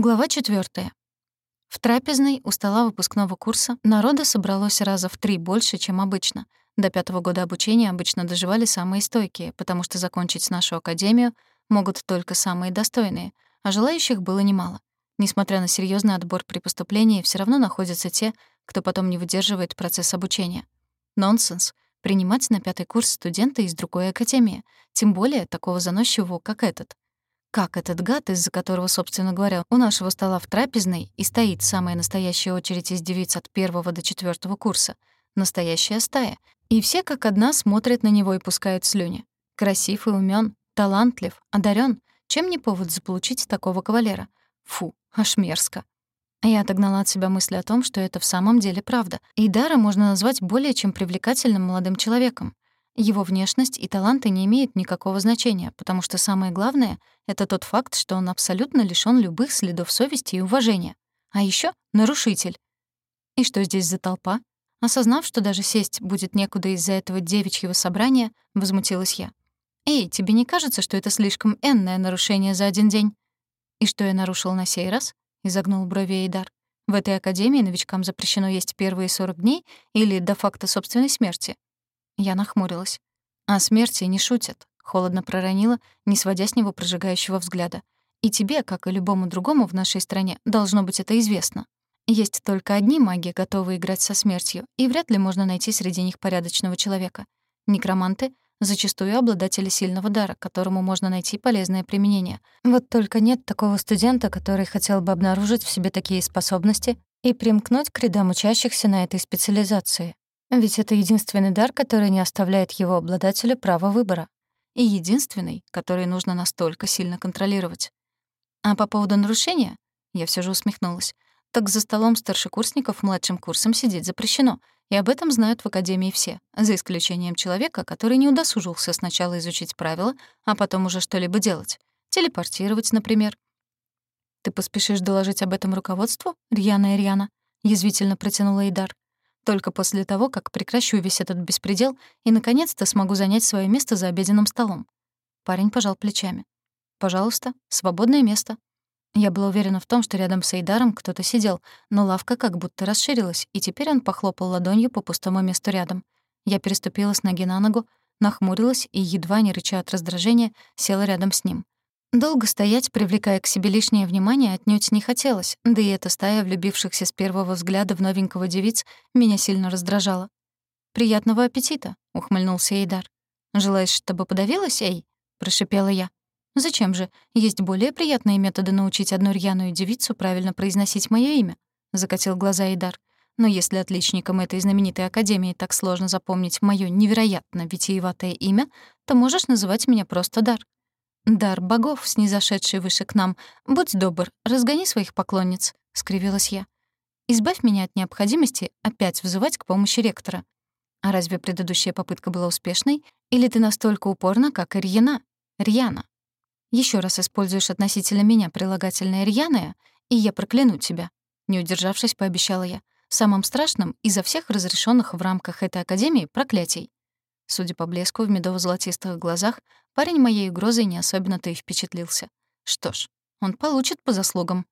Глава 4. В трапезной у стола выпускного курса народа собралось раза в три больше, чем обычно. До пятого года обучения обычно доживали самые стойкие, потому что закончить нашу академию могут только самые достойные, а желающих было немало. Несмотря на серьезный отбор при поступлении, все равно находятся те, кто потом не выдерживает процесс обучения. Нонсенс — принимать на пятый курс студента из другой академии, тем более такого заносчивого, как этот — как этот гад, из-за которого, собственно говоря, у нашего стола в трапезной и стоит самая настоящая очередь из девиц от первого до четвертого курса, настоящая стая, и все как одна смотрят на него и пускают слюни. Красив и умен, талантлив, одарен. Чем не повод заполучить такого кавалера? Фу, аж мерзко. Я отогнала от себя мысли о том, что это в самом деле правда. И Дара можно назвать более чем привлекательным молодым человеком. Его внешность и таланты не имеют никакого значения, потому что самое главное — это тот факт, что он абсолютно лишён любых следов совести и уважения. А ещё нарушитель. И что здесь за толпа? Осознав, что даже сесть будет некуда из-за этого девичьего собрания, возмутилась я. «Эй, тебе не кажется, что это слишком энное нарушение за один день?» «И что я нарушил на сей раз?» — изогнул брови Эйдар. «В этой академии новичкам запрещено есть первые 40 дней или до факта собственной смерти?» Я нахмурилась. «О смерти не шутят», — холодно проронила, не сводя с него прожигающего взгляда. «И тебе, как и любому другому в нашей стране, должно быть это известно. Есть только одни маги, готовые играть со смертью, и вряд ли можно найти среди них порядочного человека. Некроманты — зачастую обладатели сильного дара, которому можно найти полезное применение. Вот только нет такого студента, который хотел бы обнаружить в себе такие способности и примкнуть к рядам учащихся на этой специализации. Ведь это единственный дар, который не оставляет его обладателю права выбора. И единственный, который нужно настолько сильно контролировать. А по поводу нарушения, я все же усмехнулась, так за столом старшекурсников младшим курсом сидеть запрещено, и об этом знают в Академии все, за исключением человека, который не удосужился сначала изучить правила, а потом уже что-либо делать. Телепортировать, например. «Ты поспешишь доложить об этом руководству, Рьяна Ирьяна?» — язвительно протянула Идар. Только после того, как прекращу весь этот беспредел и, наконец-то, смогу занять свое место за обеденным столом. Парень пожал плечами. «Пожалуйста, свободное место». Я была уверена в том, что рядом с Эйдаром кто-то сидел, но лавка как будто расширилась, и теперь он похлопал ладонью по пустому месту рядом. Я переступила с ноги на ногу, нахмурилась и, едва не рыча от раздражения, села рядом с ним. Долго стоять, привлекая к себе лишнее внимание, отнюдь не хотелось, да и эта стая влюбившихся с первого взгляда в новенького девиц меня сильно раздражала. «Приятного аппетита», — ухмыльнулся Эйдар. «Желаешь, чтобы подавилась, Эй?» — прошипела я. «Зачем же? Есть более приятные методы научить одну рьяную девицу правильно произносить моё имя», — закатил глаза Эйдар. «Но если отличникам этой знаменитой академии так сложно запомнить моё невероятно витиеватое имя, то можешь называть меня просто Дар». «Дар богов, снизошедший выше к нам, будь добр, разгони своих поклонниц», — скривилась я. «Избавь меня от необходимости опять вызывать к помощи ректора. А разве предыдущая попытка была успешной? Или ты настолько упорна, как и Рьяна? Рьяна. Еще раз используешь относительно меня прилагательное «рьяное», и я прокляну тебя», — не удержавшись, пообещала я. «Самым страшным изо всех разрешенных в рамках этой академии проклятий». Судя по блеску в медово-золотистых глазах, парень моей угрозой не особенно-то и впечатлился. Что ж, он получит по заслугам.